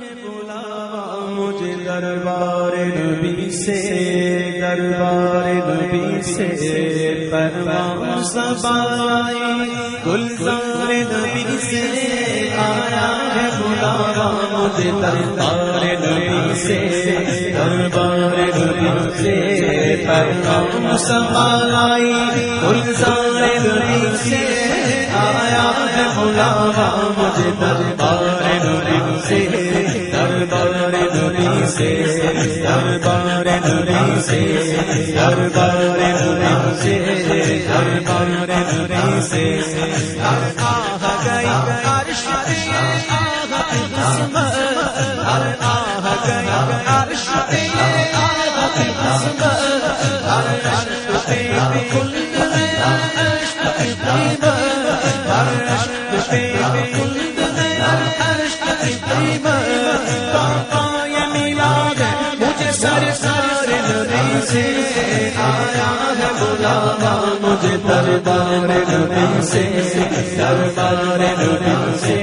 بلاوا مجھے دربار نبی سے، دربار نبی سے پروام سبائی گلزار نبی سے آیا ہے بلاوا مجھے دربار نبی سے، دربار نبی سے پروام سبائی گلزار نبی سے آیا ہے بلاوا مجھے دربار نبی سے دربار نبی سے دربار نبی سے دربار نبی سے۔ آہ گئی عرش پہ آہ قسمت ہر آہ گئی عرش پہ آہ قسمت عرش پہ کل میں عرش پہ عرش پہ کل عرش پہ مجھے دربار نبی سے دربار نبی سے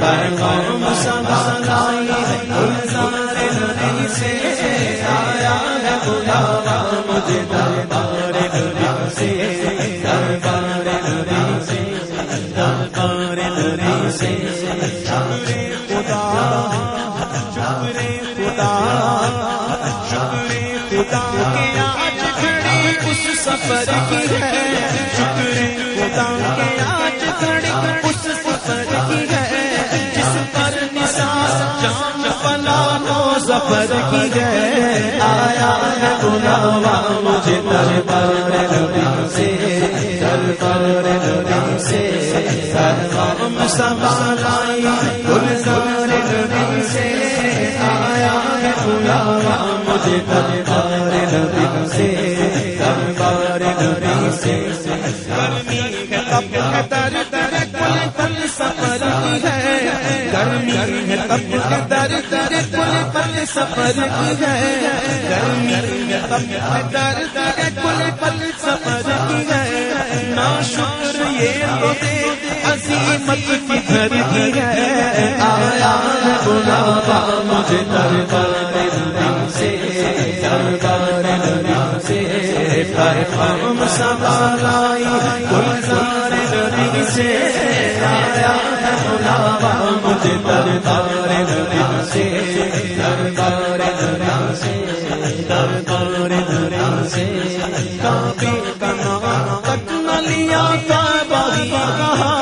پیغام سنبھالائی گلزار نبی سے آیا ہے بلاوا مجھے دربار نبی سے دربار نبی سے دربار نبی سے خدا آیا بلاوا مجھے دربار نبی سے دربار نبی سے دربار سوالائی گلزار نبی سے آیا بلاوا مجھے دربار نبی سے دربار نبی سے گرمی ہے تب ہے در در کل پل سفر ہے گرمی ہے تب ہے سفر کی ہے۔ گرمی ہے، پل سفر کی ہے۔ نا شکر، یہ تو دے عظیمت کی گھر کی ہے۔ آیا ہے بلاوا مجھے دربار سے، دربار نبی سے۔ پیغام گلزار سے۔ آیا ہے بلاوا مجھے دربار دربار نبی سے کافی تک نہ لیا کعبہ کہا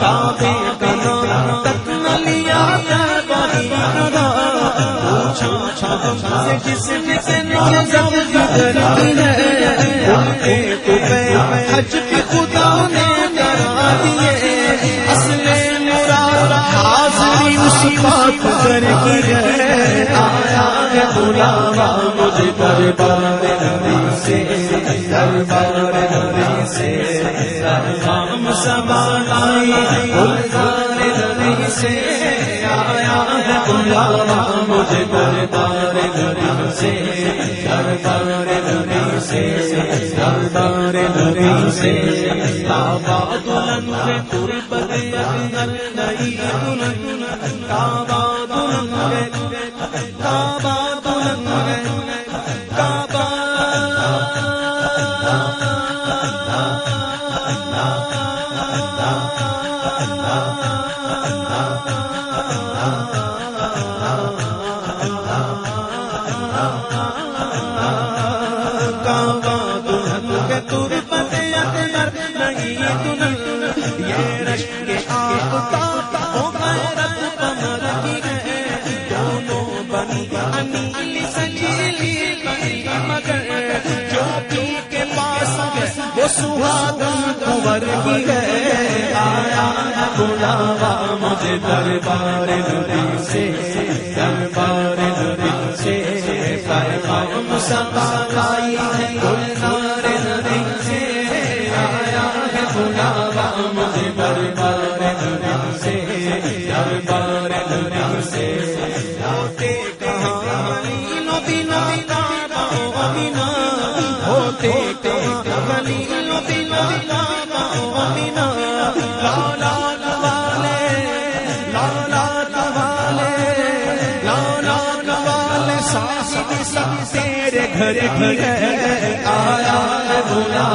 کافی تک نہ لیا کعبہ کہا جس جس حج کی خدا بات کی ہے آیا ہے بلاوا مجھے دربار نبی سے، دربار نبی سے۔ دربام سبالائی گلزار نبی سے۔ آیا ہے بلاوا مجھے دربار نبی سے۔ دربار نبی سے، دربار نبی سے۔ بابا دلن میں دلن اللہ کنور کی ہے، آیا بلاوا مجھے دربار نبی سے، دربار نبی سے۔ پیغام سبائی ہے گلزار تیرے گھر کی ہے آیا ہے بلا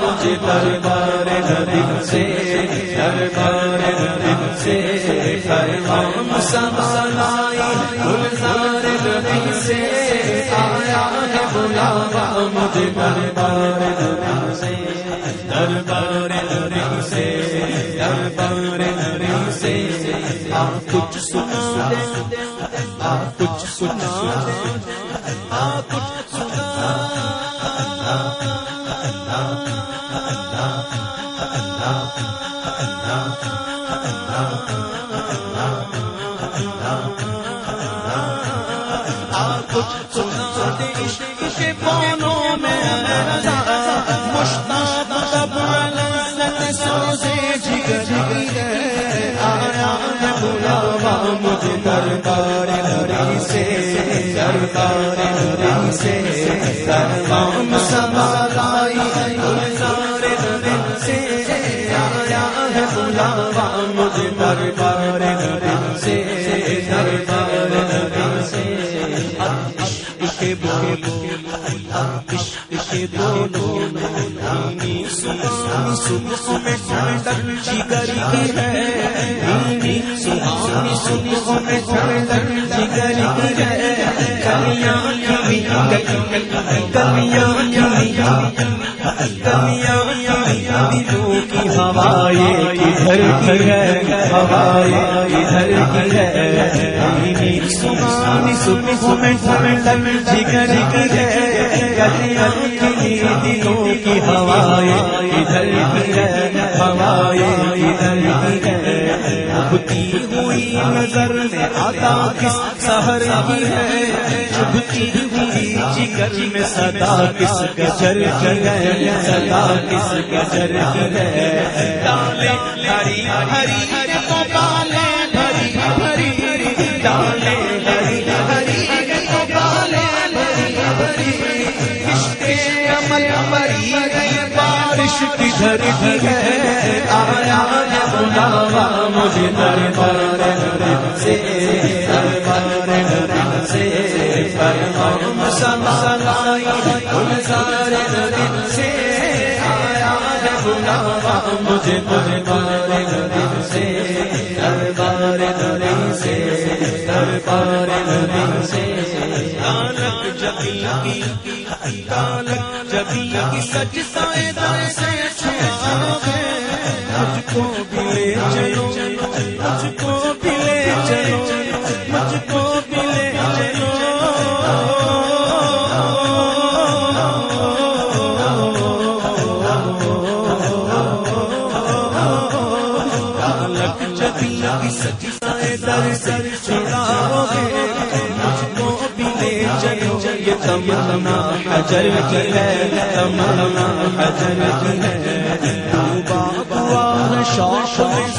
مجھے دربار نبی سے دربار نبی سے فرمان سب سنائی گلزار نبی سے آیا ہے مجھے دربار نبی سے دربار نبی سے دربار نبی سے آپ کچھ سنا دے آپ کچھ سنا دربام سمالائی گلزار ہری سے آیا ہے بلاوا سے دربار بولو، عشق بولو نینی سبحانی صبح میں ٹھنڈک جگر کی ہے نینی سبحانی صبح میں ٹھنڈک جگر کی ہے کلیاں کی ہوائے ادھر کی ہے ہوائے ادھر کی ہے نینی صبح میں ٹھنڈک جگر کی ہے دلوں کی ہوائے ادھر کی ہے ہوائے ادھر کی ہے چبھتی ہوئی نظر میں آتا کس سہر کی ہے چبھتی ہوئی جگر میں صدا کس گجر کی ہے، صدا کس گجر کی ہے۔ ڈالے ہری ہری کو ہری ہری ڈالے بارش گھر کی ہے، آیا بلاوا مجھے دربار سے دربار سے سے۔ آیا بلاوا مجھے دربار نبی سے دربار نبی سے دربار نبی سے۔ کالک جبی کی جبی کی سچ سائے دار سے۔ مجھ کو بھی لے چلو مجھ کو بھی لے چلو مجھ کو بھی لے چلو۔ مجھ کو بھی لے چلو، یہ تمنا حجر کی ہے تمنا حجر کی ہے شوق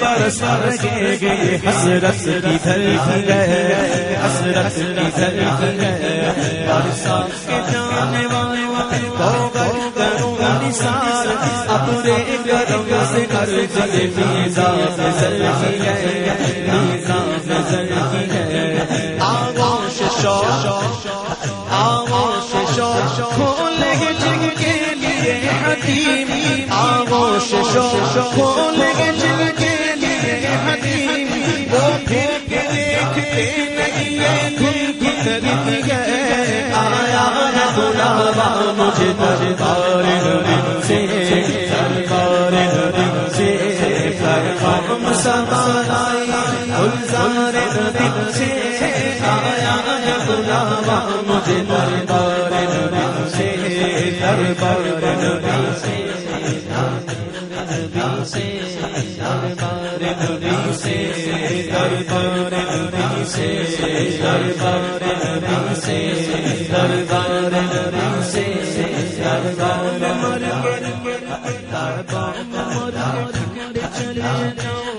برس حسرت کی دھرتی ہے حسرت کی دھرتی ہے برسات کے جانے والے کروں گا نثار اپنے کرم سے کر جلے میزان نظر ہے میزان نظر لیے حتیم آغوش شوق کھولے گے جن کے لیے حتیم وہ پھر کے دیکھتے نہیں ہے دھن کی کرتی آیا ہے بلاوا مجھے دربار نبی سے دربار نبی سے فرمان سمالائی گلزار نبی سے آیا ہے بلاوا مجھے دربار چلے جاؤ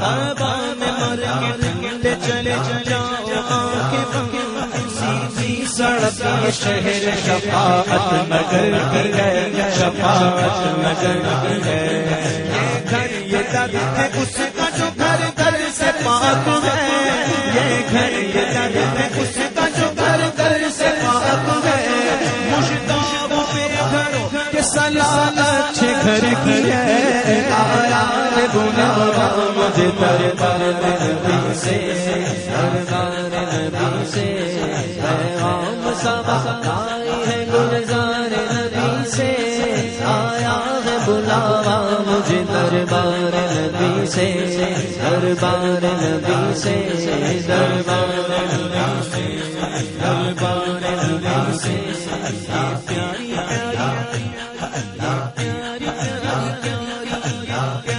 دربار مر کے چلے شہر شفاعت مگر ہے، شفاعت مگر ہے۔ یہ گھر، یہ در ہے، اس کا جو گھر گھر سے پاک ہے۔ یہ گھر، یہ در ہے، اس کا جو گھر گھر سے پاک ہے۔ مشتاقوں پہ گھروں کے سلام اچھے گھر کی ہے۔ مجھے دربار نبی سے، دربار نبی سے۔ پیغام سب آئی ہے گلزار نبی سے آیا ہے بلاوا مجھے دربار نبی سے دربار نبی سے دربار نبی سے دربار نبی سے پیاری پیاری پیاری پیاری پیاری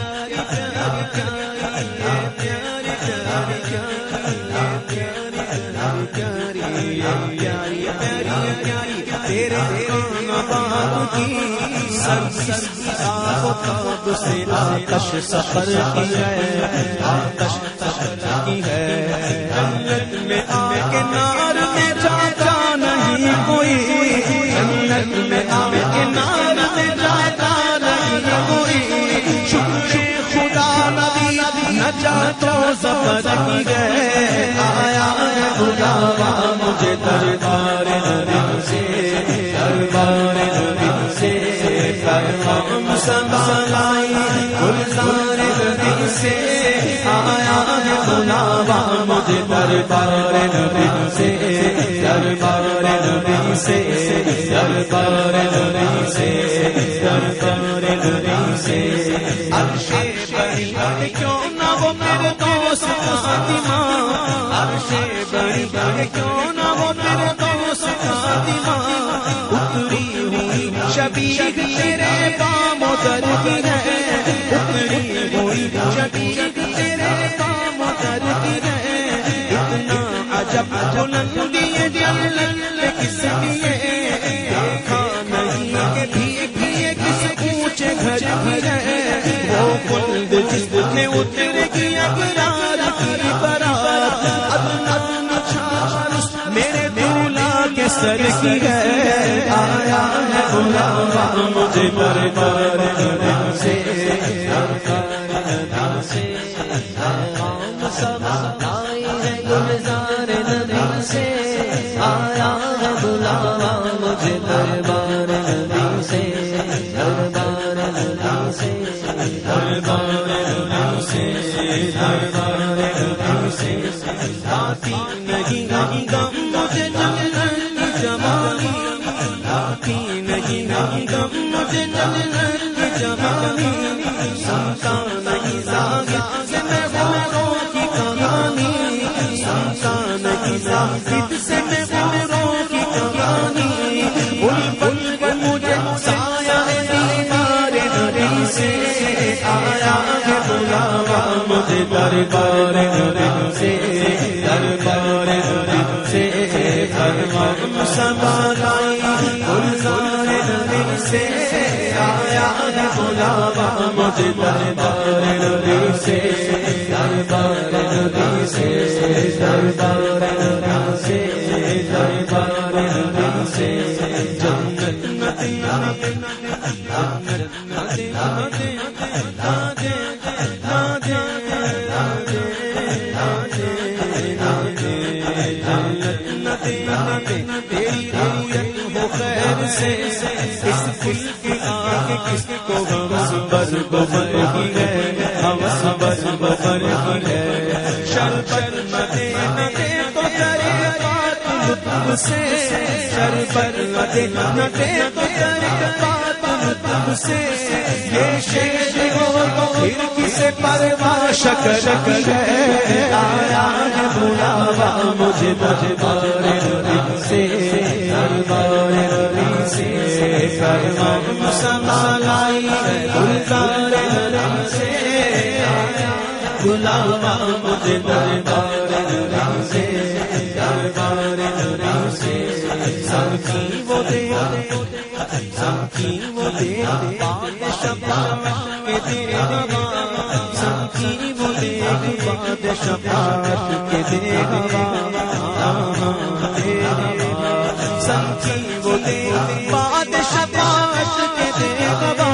آتش سفر کی ہے آتش سفر کی ہے جنت میں آ کے نار میں جاتا نہیں کوئی جنت میں آ کے نار میں جاتا نہیں کوئی شکر خدا نبی نہ جا تو سفر کی ہے۔ دربار نبی سے دربار نبی سے دربار نبی سے دربار نبی سے عرشے بڑی بڑی کیوں نہ وہ میرے دوست فاطمہ عرشے بڑی بڑی کیوں نہ وہ میرے دوست فاطمہ اتری ہوئی شبیہ تیرے کام در کی ہے اتری ہوئی شبیہ اتنا عجب بلندی جلل کس لیے دیکھا نہیں کہ بھی بھی کس اونچے گھر کی ہے وہ بلند جس نے اتر کی اقرار کی برات ادنا چھال میرے دولا کے سر کی ہے آیا ہے بلاوا مجھے دربار نبی سے دربار سے پیغام سب آتی نہیں نہیں غم مجھے جنت کی جمالی نہیں نہیں مجھے کی جمالی سنتا نہیں سے میں غوروں کی کہانی سنتا نہیں سے میں غوروں کی کہانی پل پر مجھے سایہ سے آیا ہے بلاوا مجھے دربار سے ہوس بر کی ہے ہوس بر ببر کی ہے شر پر تو کرے بات سے شر پر تو کرے بات سے یہ شیر ہو تو پھر کسے شکر ہے آیا ہے بلاوا مجھے دربار نبی سے سے فرمان سنبھالائی گلزار نبی سے بلاوا مجھے دربار نبی سے دربار نبی سے سب وہ دے سب کی وہ دے۔ باد کے دے گا سب کی وہ دے باد شفاعت کے دے گا سب وہ دے باد